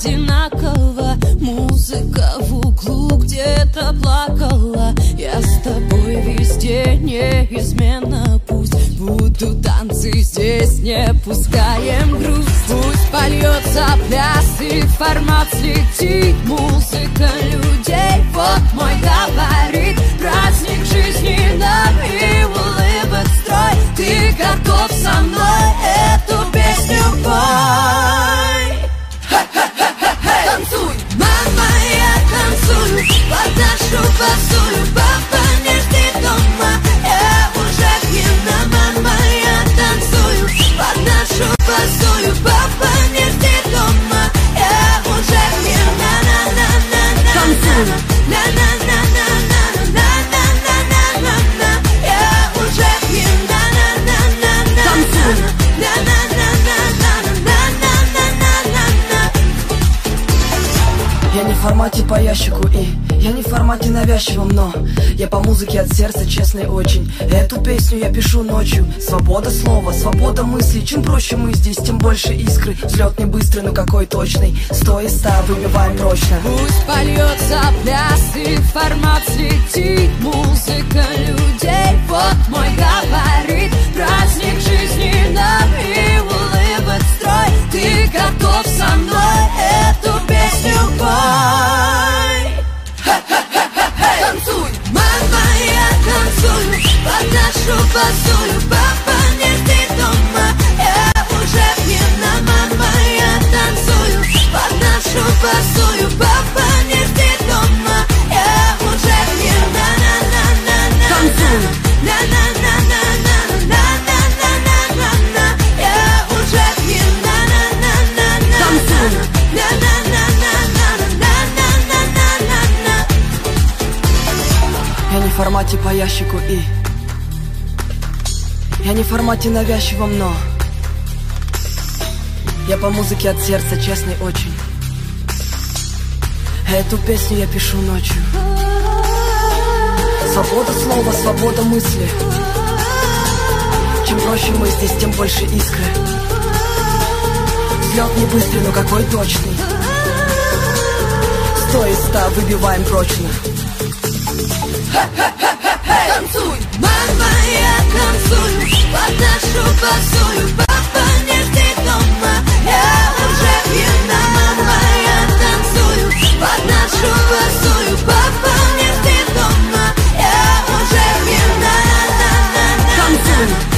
одинаково. Музыка в углу где-то плакала. Я с тобой везде неизменно. Пусть будут танцы здесь Не пускаем грусть. Пусть польется пляс и формат слетит. Музыка людей Вот мой говорит Праздник жизни нам и улыбок строй. Ты готов со мной эту песню пой Я не в формате по ящику и я не в формате навязчивом, но Я по музыке от сердца, честный очень. Эту песню я пишу ночью. Свобода слова, свобода мысли Чем проще мы здесь, тем больше искры. Взлет не быстрый, но какой точный. Сто из ста выбиваем прочно. Пусть польется пляс и формат слетит Музыка людей, вот мой говорит. Праздник жизни Под нашу посулю, папа, не дома. Я уже пьяна, мама, я танцую. Под нашу посулю, папа, не дома. Я уже пьяна, на-на-на-на-на Танцую! На-на-на-на-на Я не в формате по ящику и я не в формате навязчивом, но Я по музыке от сердца, честный очень. Эту песню я пишу ночью. Свобода слова, свобода мысли. Чем проще мы здесь, тем больше искры. Взлет не быстрый, но какой точный. Сто из ста выбиваем прочно Танцуй, мама, я танцую Под нашу басую Папа не жди дома Я уже пьяна, мама, я танцую Под нашу басую Папа не жди дома Я уже пьяна, Танцуй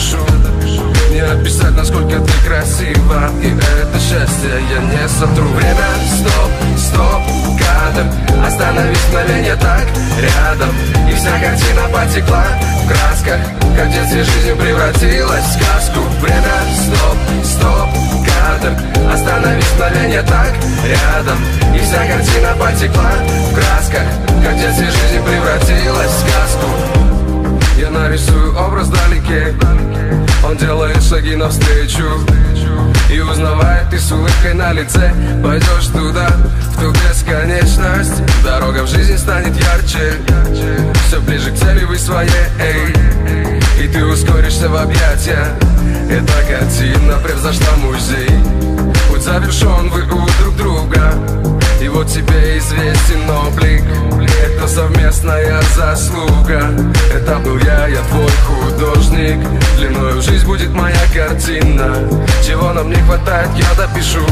напишу. Не описать, насколько ты красива. И это счастье я не сотру. Время, стоп, стоп, кадр. Остановись мгновенье так рядом. И вся картина потекла в красках. Как детстве жизнь превратилась в сказку. Время, стоп, стоп, кадр. Остановись мгновенье так рядом. И вся картина потекла в красках. Как детстве жизнь превратилась в сказку. Я нарисую образ далекий. Он делает шаги навстречу И узнавает ты с улыбкой на лице Пойдешь туда, в ту бесконечность. Дорога в жизни станет ярче Все ближе к цели вы своей. И ты ускоришься в объятия Эта картина превзошла музей. Путь завершен, вы у друг друга его тебе известен облик. Это совместная заслуга. Это был я, я твой художник. Длиною в жизнь будет моя картина. Чего нам не хватает, я допишу.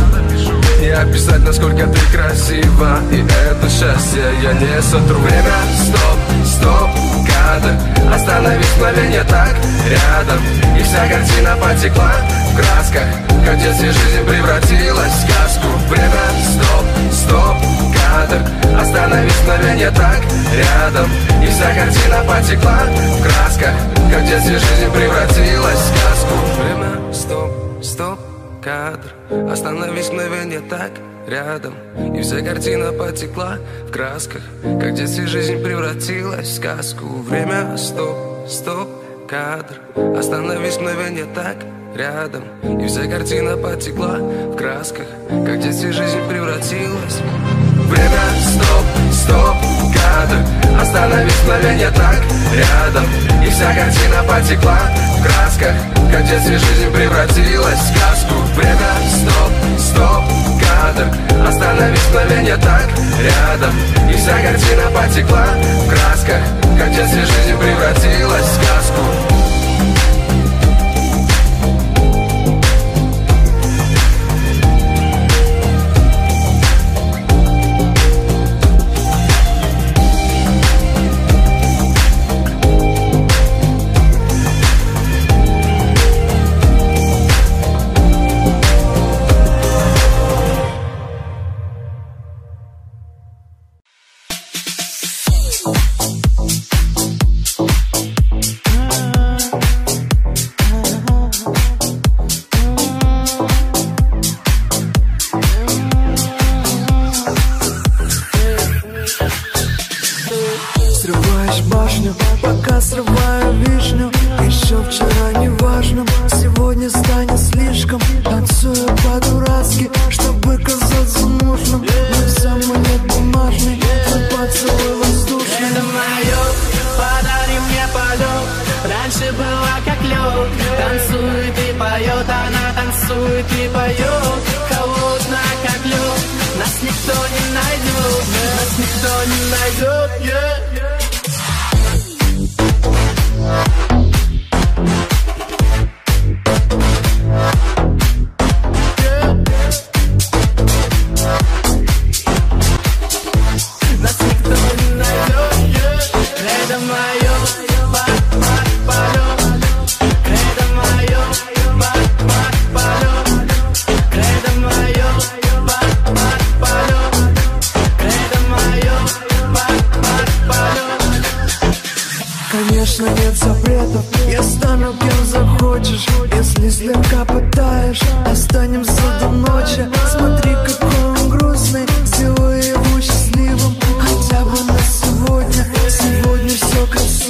Не описать, насколько ты красива. И это счастье я не сотру. Время, стоп, стоп, кадр. Остановись мгновенье так, рядом. И вся картина потекла в красках. Как детстве жизнь превратилась в сказку. Время, стоп театр. Остановись мгновенье так рядом. И вся картина потекла в красках Как в детстве жизнь превратилась в сказку. Время, стоп, стоп, кадр. Остановись мгновенье так рядом. И вся картина потекла в красках Как в детстве жизнь превратилась в сказку. Время, стоп, стоп, кадр. Остановись мгновенье так рядом. И вся картина потекла в красках Как в детстве жизнь превратилась Время, стоп, стоп, кадр. Остановись мгновенье так, рядом. И вся картина потекла в красках. Как в детстве жизнь превратилась в сказку. Время,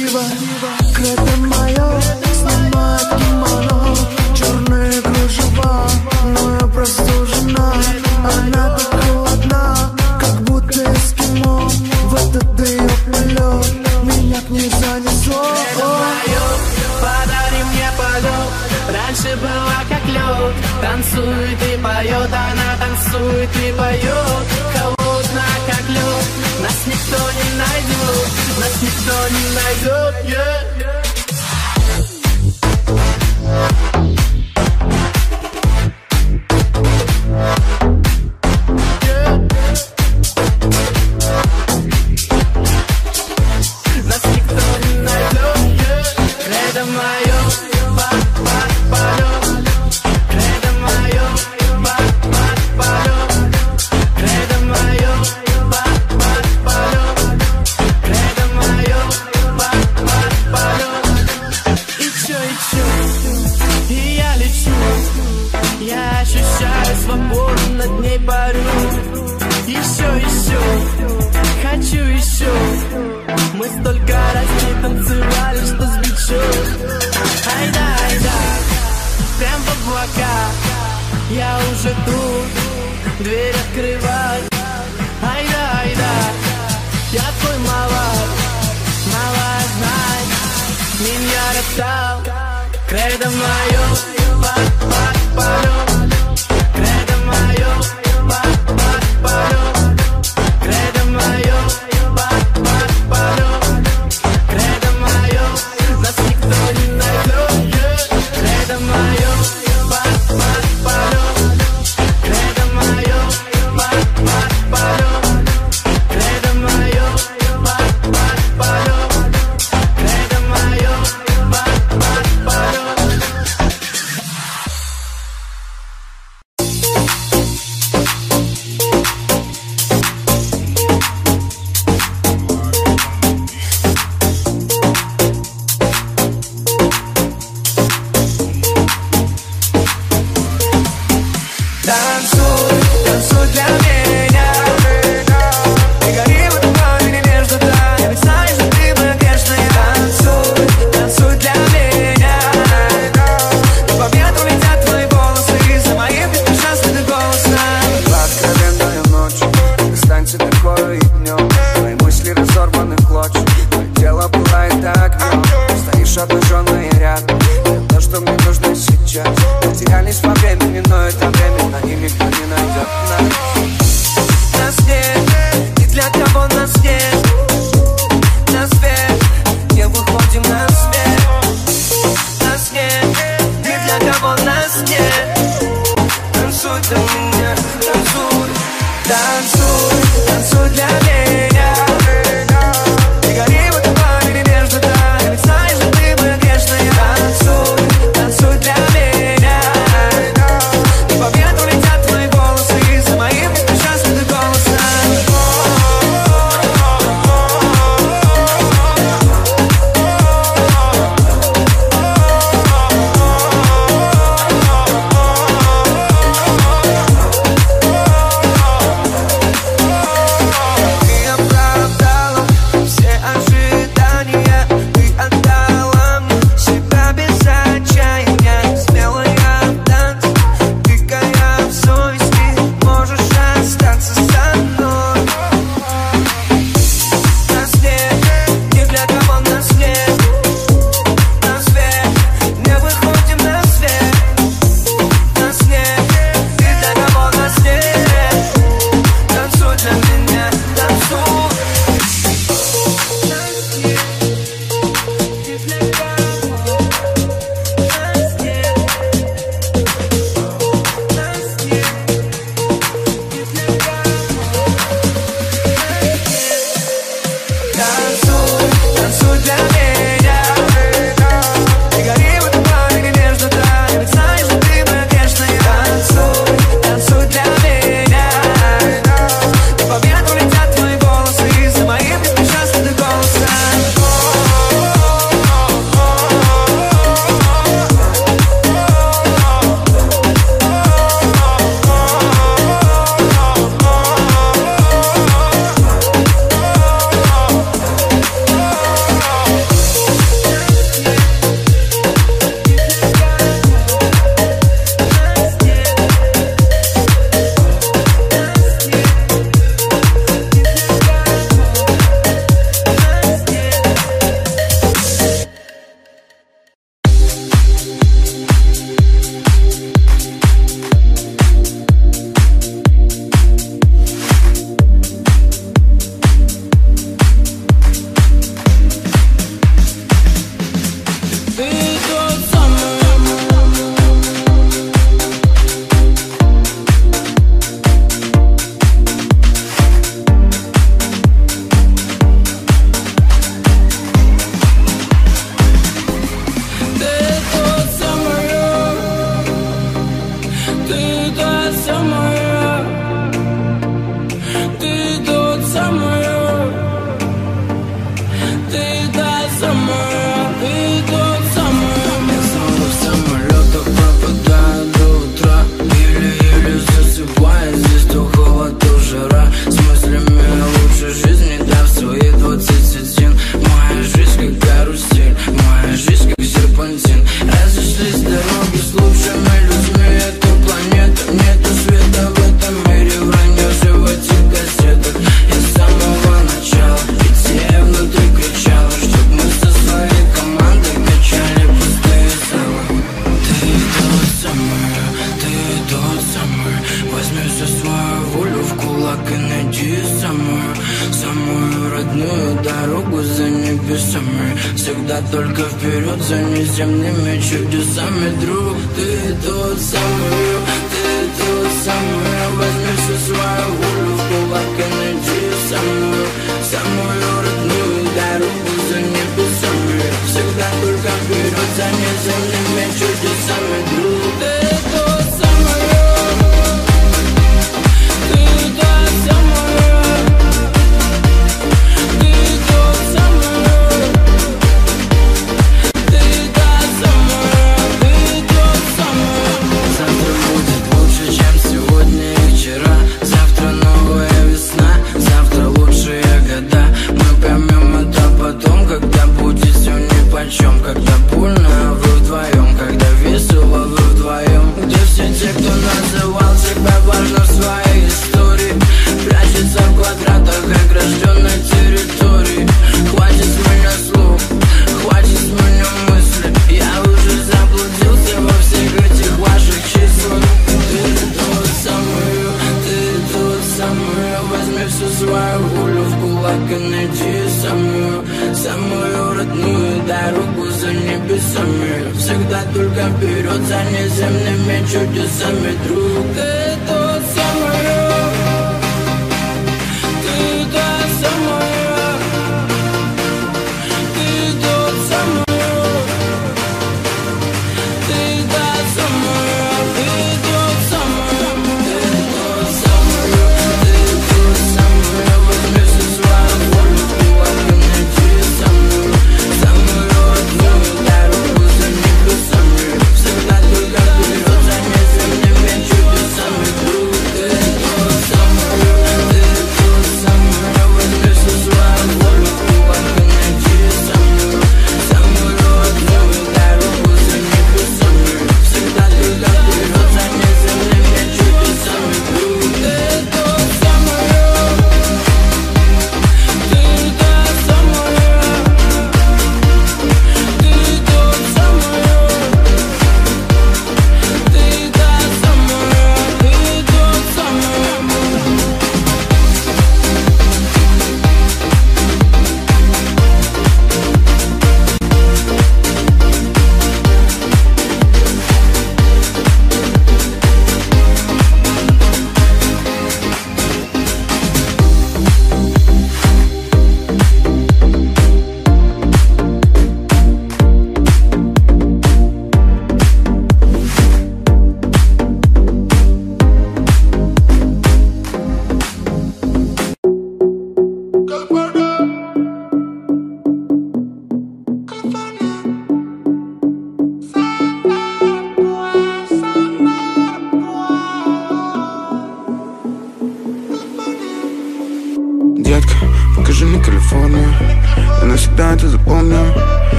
красиво Кредо мое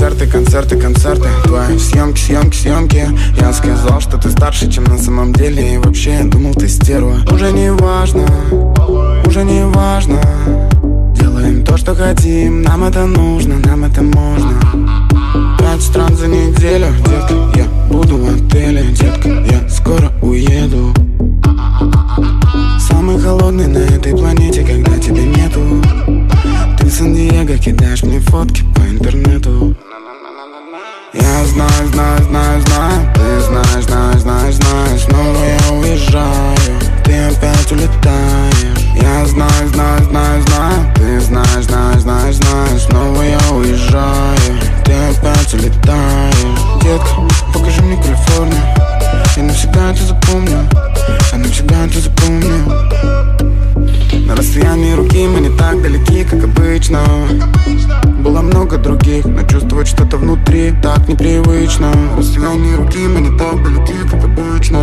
концерты, концерты, концерты. Твои съемки, съемки, съемки. Я сказал, что ты старше, чем на самом деле. И вообще я думал, ты стерва. Уже не важно, уже не важно. Делаем то, что хотим, нам это нужно, нам это можно. Пять стран за неделю, детка, я буду в отеле. Детка, я скоро уеду. Самый холодный на этой планете, когда тебя нету. Сан-Диего Кидаешь мне фотки по интернету. Я знаю, знаю, знаю, знаю. Ты знаешь, знаешь, знаешь, знаешь Снова я уезжаю. Ты опять улетаешь. Я знаю, знаю, знаю, знаю. Ты знаешь, знаешь, знаешь, знаешь Снова я уезжаю. Ты опять улетаешь. Детка, покажи мне Калифорнию. Я навсегда это запомню. Я навсегда это запомню. На расстоянии руки мы не так далеки, как обычно. Было много других, но чувствовать что-то внутри так непривычно. На расстоянии руки мы не так далеки, как обычно.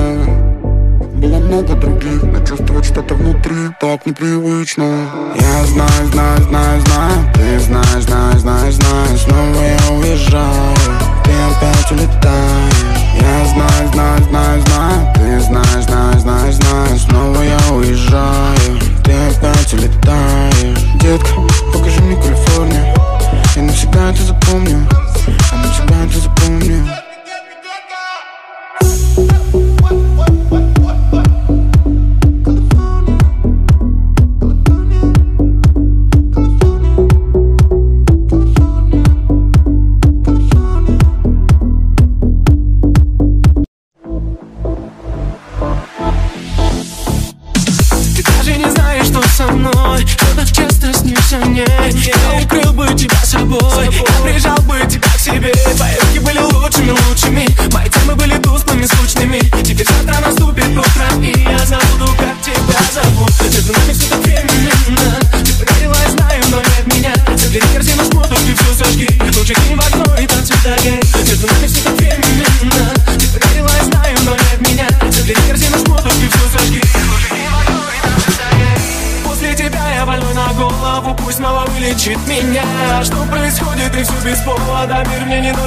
Было много других, но чувствовать что-то внутри так непривычно. Я знаю, знаю, знаю, знаю, ты знаешь, знаешь, знаешь, знаешь Снова я уезжаю, ты опять улетаешь. Я знаю, знаю, знаю, знаю, ты знаешь, знаешь, знаешь, знаешь Снова я уезжаю. Ты опять улетаешь Детка, покажи мне Калифорнию. Я навсегда это запомню. Я навсегда это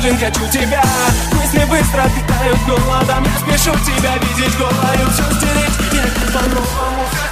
нужен, хочу тебя. Мысли быстро питают голодом Я спешу тебя видеть голою. Все стереть, нет, по-новому.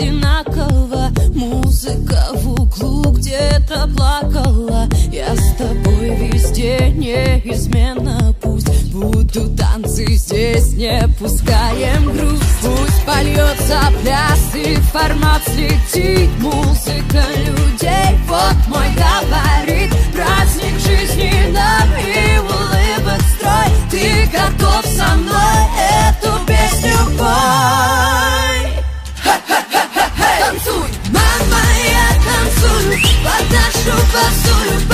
Одинаково. Музыка в углу где-то плакала. Я с тобой везде неизменно. Пусть будут танцы здесь, не пускаем грусть Пусть польется пляс и формат слетит. Музыка людей, вот мой габарит. Праздник жизни нам и улыбок строй. Ты готов со мной эту песню пой Pas ta chauffeur sur le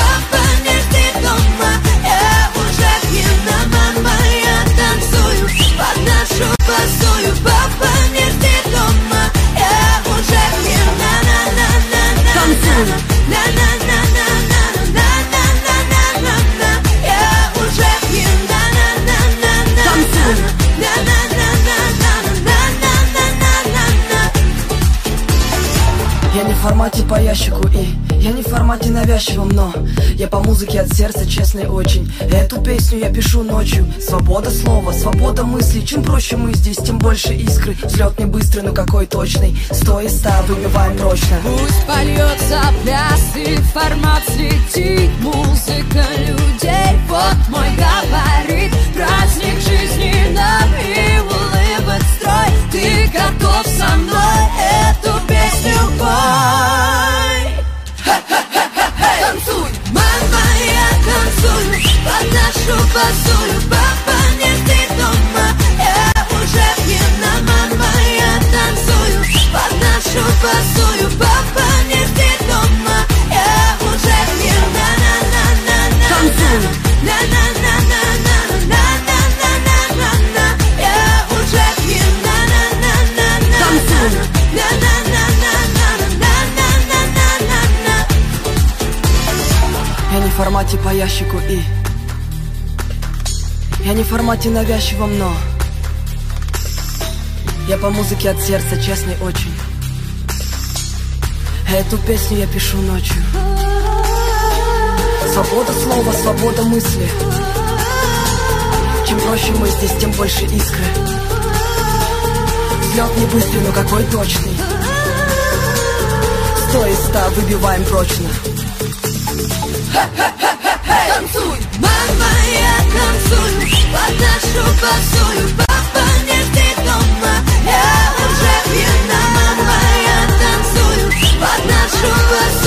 Формате по ящику и я не в формате навязчивом, но Я по музыке от сердца, честный очень. Эту песню я пишу ночью. Свобода слова, свобода мысли. Чем проще мы здесь, тем больше искры. Взлет не быстрый, но какой точный. Сто из ста выбиваем прочно. Пусть польется пляс и формат слетит. Музыка людей, вот мой габарит Праздник жизни нам и улыбок строй. Ты готов со мной Слышу посулю, папа, не дома Я уже пьяна, мама, я танцую Под нашу посулю, папа, не дома Я уже пьяна, на-на-на-на Танцую, на-на-на-на-на Я не в формате по ящику и я не в формате навязчивом, но Я по музыке от сердца, честный очень. Эту песню я пишу ночью. Свобода слова, свобода мысли. Чем проще мы здесь, тем больше искры. Взлет не быстрый, но какой точный. Сто из ста выбиваем прочно Танцуй, мама, я танцую Под нашу басую Папа не жди дома Я уже пьяна, мама, я танцую Под нашу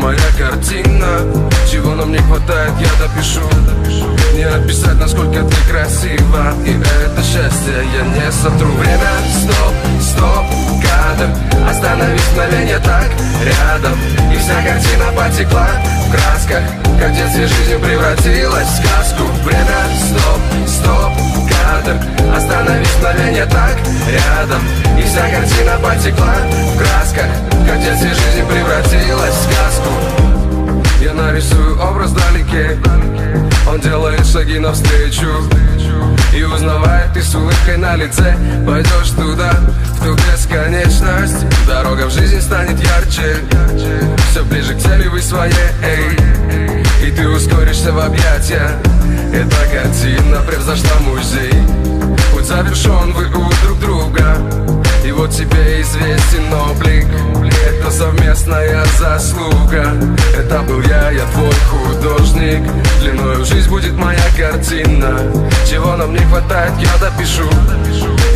моя картина. Чего нам не хватает, я допишу. Не описать, насколько ты красива. И это счастье я не сотру. Время, стоп, стоп, кадр. Остановись мгновение так рядом. И вся картина потекла в красках. Как детстве жизнь превратилась в сказку. Время, стоп, стоп, кадр Остановись мгновение так рядом. И вся картина потекла в красках. Как детстве жизнь превратилась в сказку. Я нарисую образ вдалеке Он делает шаги навстречу. И узнавает ты с улыбкой на лице Пойдешь туда, в ту бесконечность. Дорога в жизни станет ярче. Все ближе к цели вы своей И ты ускоришься в объятия. Эта картина превзошла музей. Путь завершен, вы у друг друга. И вот тебе известен облик. Это совместная заслуга. Это был я, я твой художник. Длиною в жизнь будет моя картина. Чего нам не хватает, я допишу.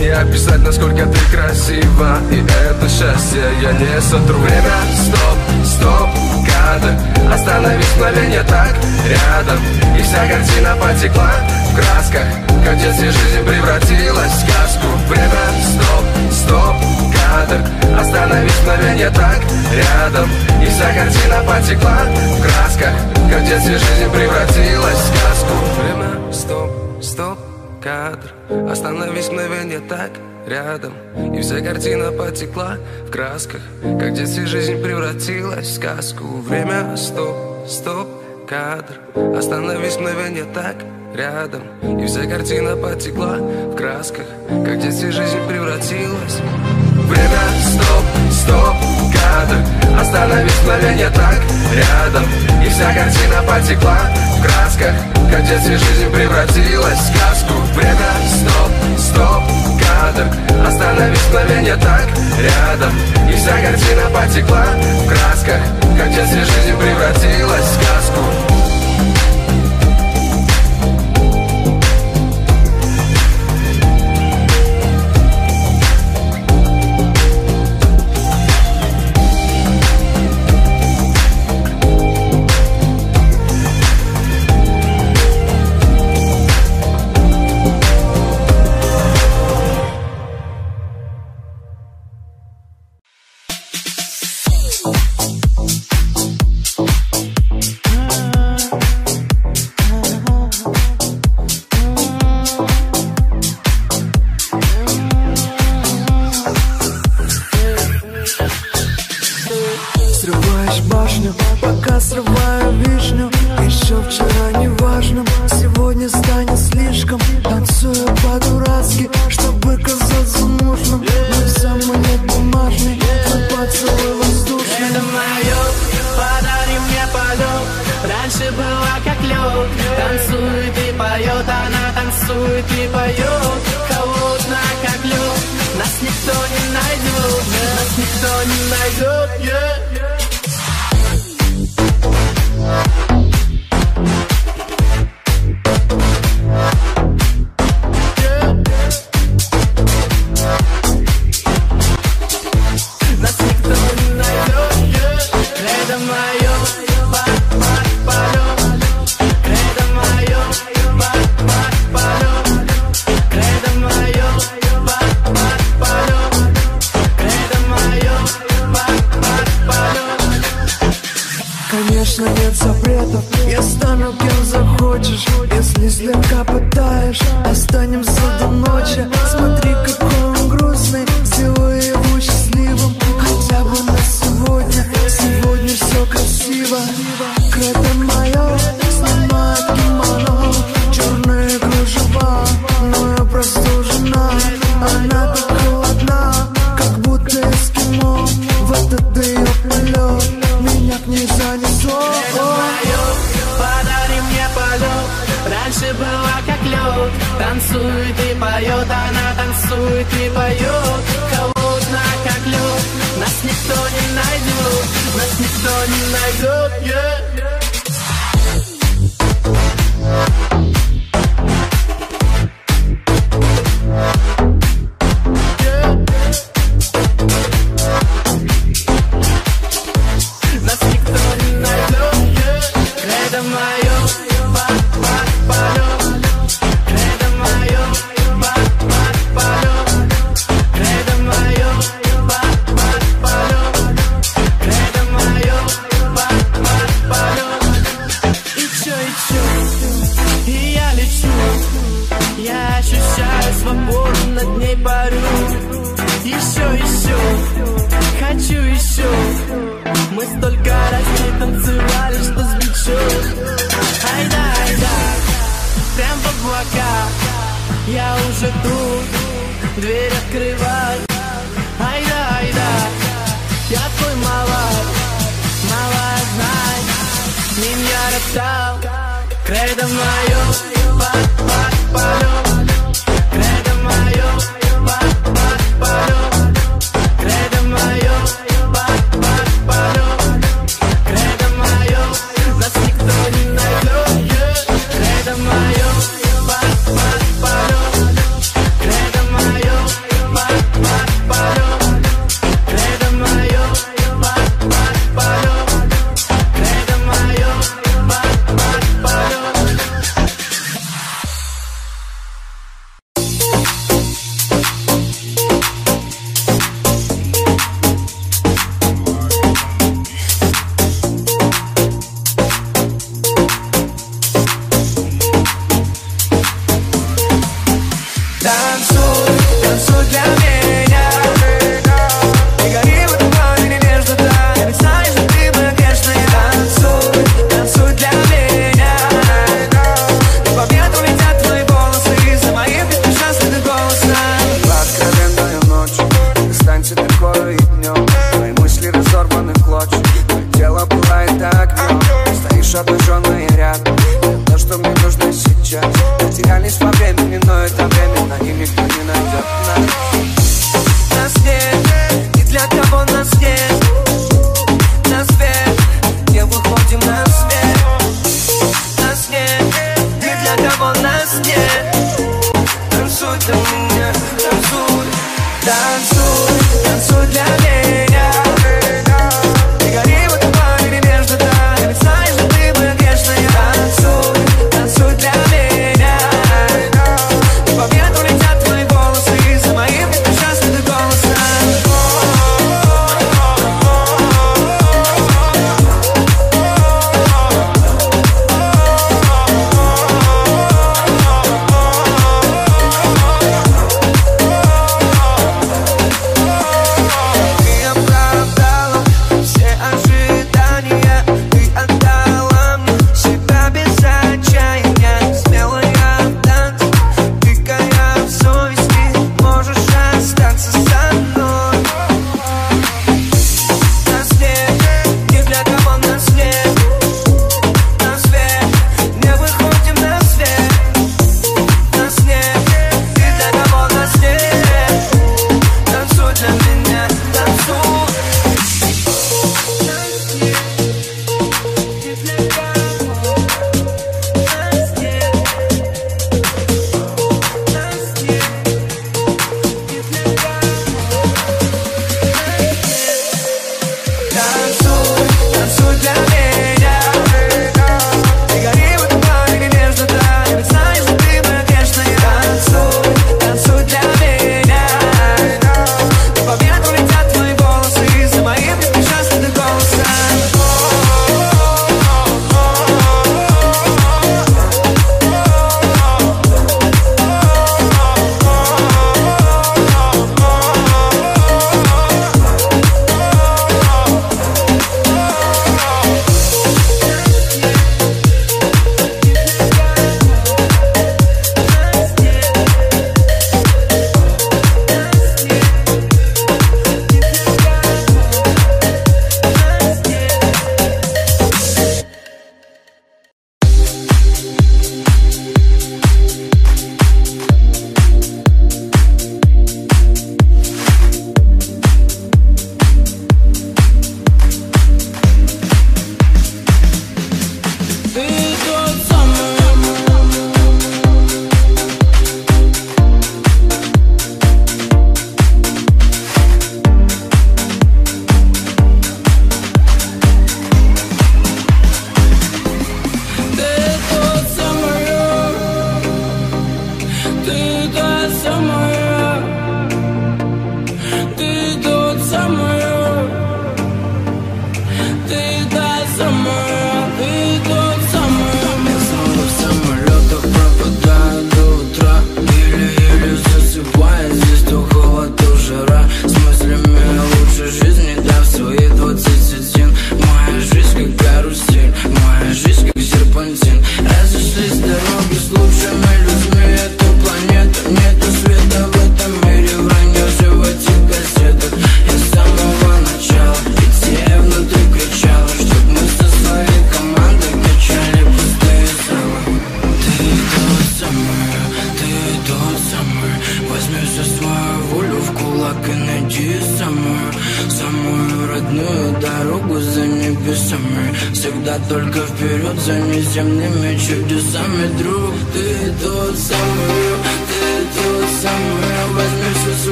Не описать, насколько ты красива. И это счастье я не сотру. Время, стоп, стоп, кадр Остановись мгновение так рядом. И вся картина потекла в красках. Как в детстве жизнь превратилась в сказку. Время, стоп, стоп, кадр. Остановись мгновение так рядом. И вся картина потекла в красках. Как в детстве жизнь превратилась в сказку. Время, стоп, стоп, кадр. Остановись мгновение так рядом. И вся картина потекла в красках Как в детстве жизнь превратилась в сказку. Время, стоп, стоп, кадр. Остановись мгновение так рядом. И вся картина потекла в красках Как в детстве жизнь превратилась. Время, стоп, стоп, кадр. Остановись мгновение так рядом. И вся картина потекла в красках Как в детстве жизнь превратилась в сказку. Время, стоп, Остановись мгновение так рядом И вся картина потекла в красках. Как детстве жизнь превратилась в сказку красиво, мое, снимает кимоно, черные кружева, но я простужена, она так холодна, как будто эскимо, в этот ее полет меня к ней занесло. Подари мне полет, раньше была как лед, танцует и поет, она танцует и поет. It's you like up, yeah.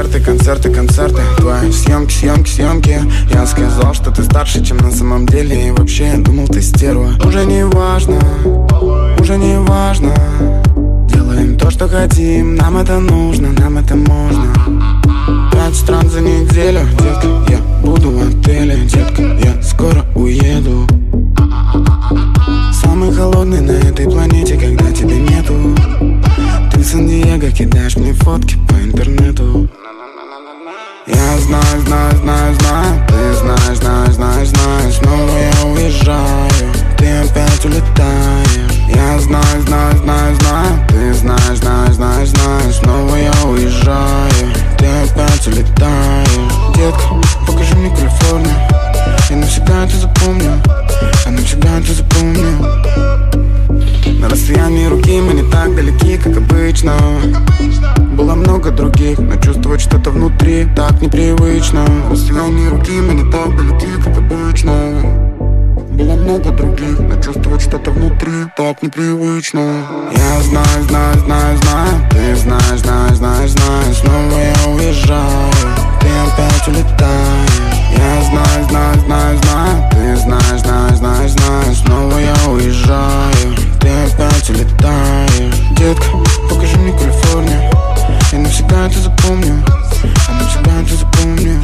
концерты, концерты, концерты. Твои съемки, съемки, съемки. Я сказал, что ты старше, чем на самом деле. И вообще я думал, ты стерва. Уже не важно, уже не важно. Делаем то, что хотим. Нам это нужно, нам это можно. Пять стран за неделю. Детка, я буду в отеле. Детка, я скоро уеду. Самый холодный на этой планете, когда тебя нету. Ты Сан-Диего кидаешь мне фотки по интернету. Я знаю, знаю, знаю, знаю. Ты знаешь, знаешь, знаешь, знаешь. Снова я уезжаю Ты опять улетаешь. Я знаю, знаю, знаю, знаю. Ты знаешь, знаешь, знаешь, знаешь. Снова я уезжаю Ты опять улетаешь. Детка, покажи мне Калифорнию. Я навсегда это запомню. Я навсегда это запомню. На расстоянии руки мы не так далеки, как обычно. Было много других, но чувствовать что-то внутри так непривычно. На расстоянии руки мы не так далеки, как обычно. Было много других, но чувствовать что-то внутри так непривычно. Я знаю, знаю, знаю, знаю, ты знаешь, знаешь, знаешь, знаешь Снова я уезжаю, ты опять улетаешь. Я знаю, знаю, знаю, знаю. Ты знаешь, знаешь, знаешь, знаешь. Снова я уезжаю. Ты опять улетаешь. Детка, покажи мне Калифорнию. Я навсегда это запомню. Я навсегда это запомню.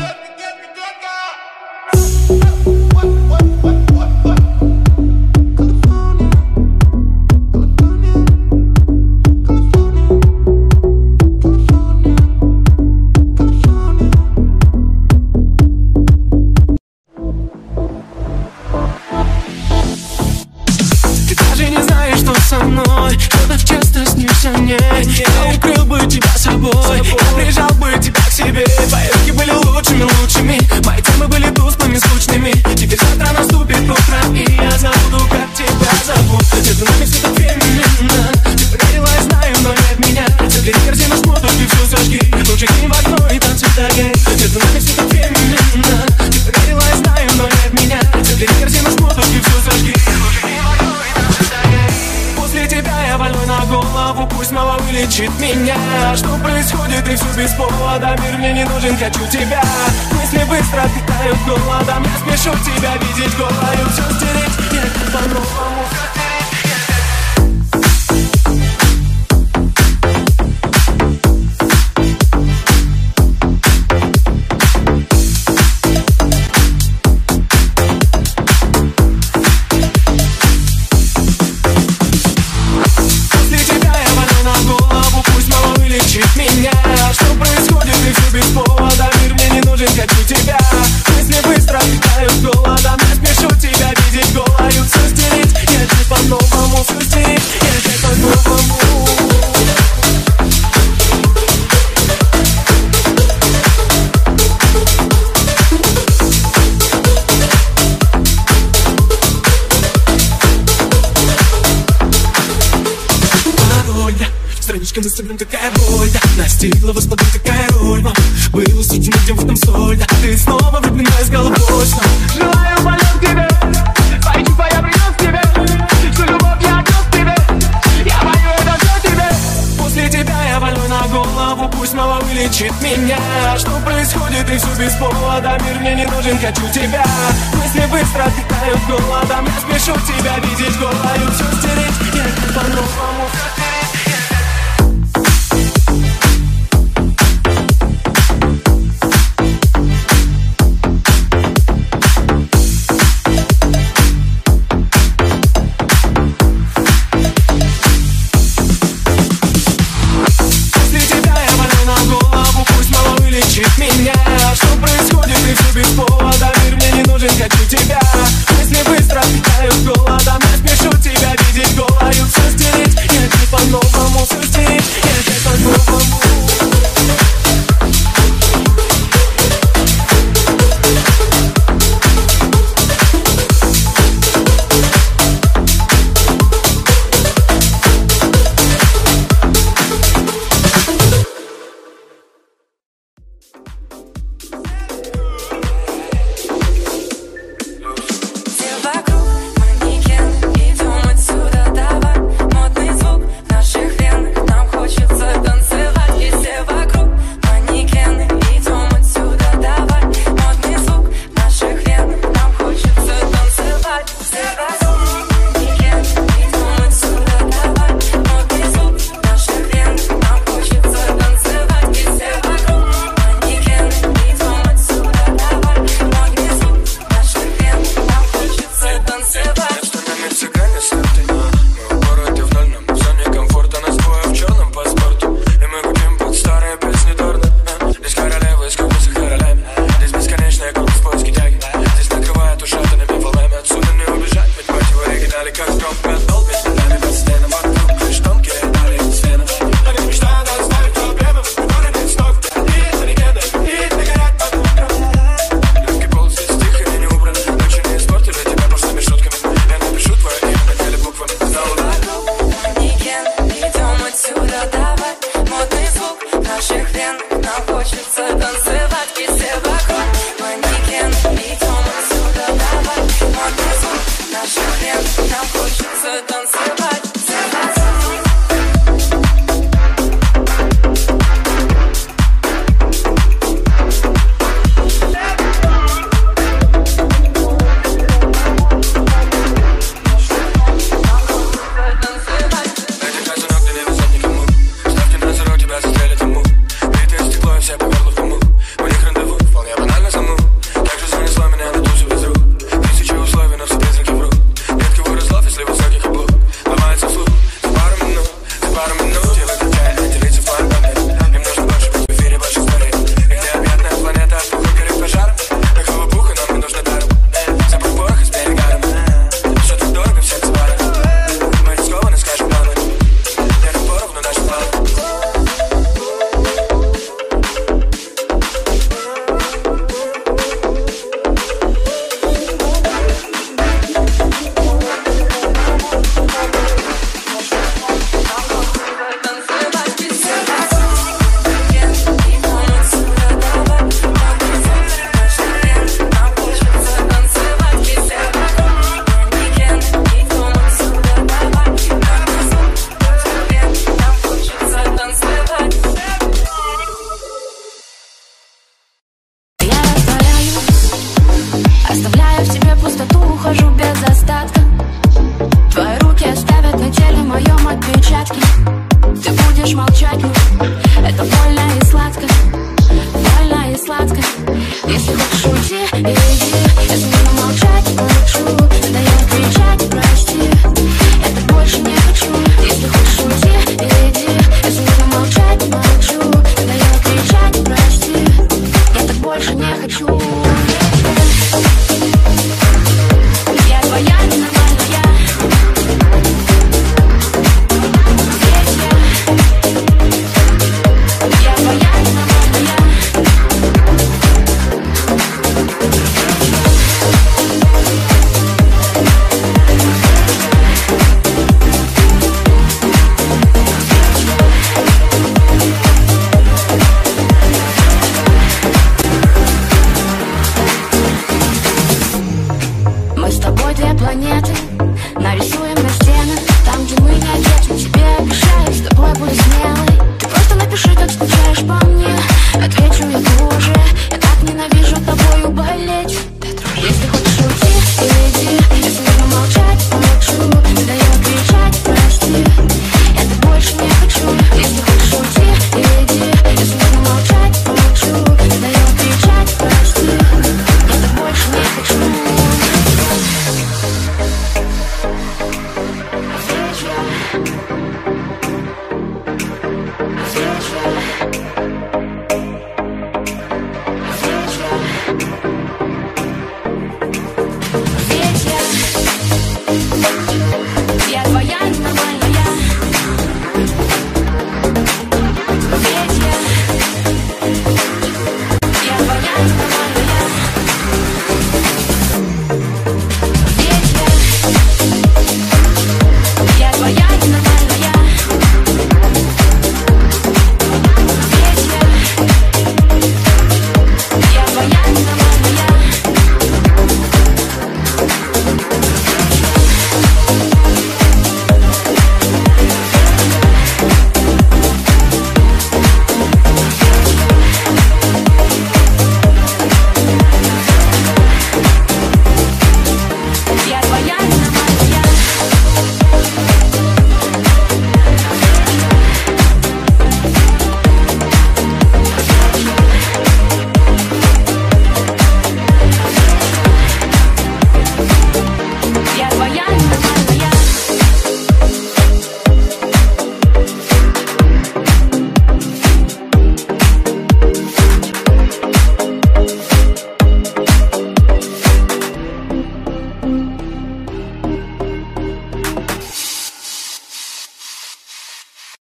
без повода Мир мне не нужен, хочу тебя. Мысли быстро питают голодом Я спешу тебя видеть голою Все стереть, нет, по-новому хочу steel of a